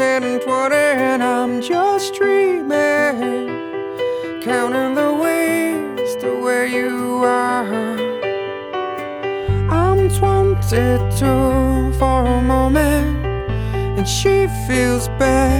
and and I'm just dreaming, counting the ways to where you are. I'm 22 for a moment, and she feels bad.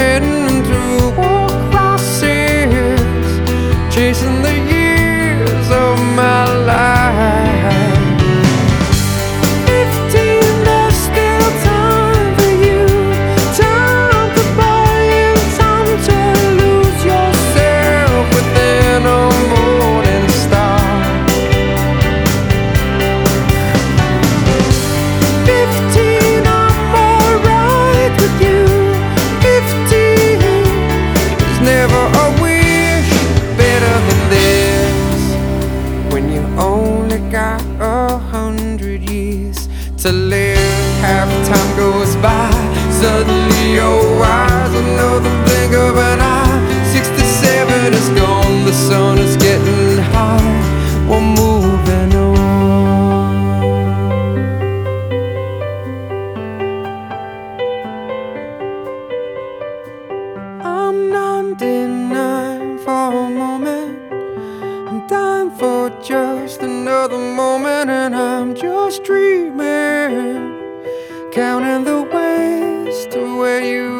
And never a wish better than this when you only got a hundred years to live. Half time goes by, suddenly you're wise. Another blink I'm 99 for a moment. I'm dying for just another moment, and I'm just dreaming, counting the ways to where you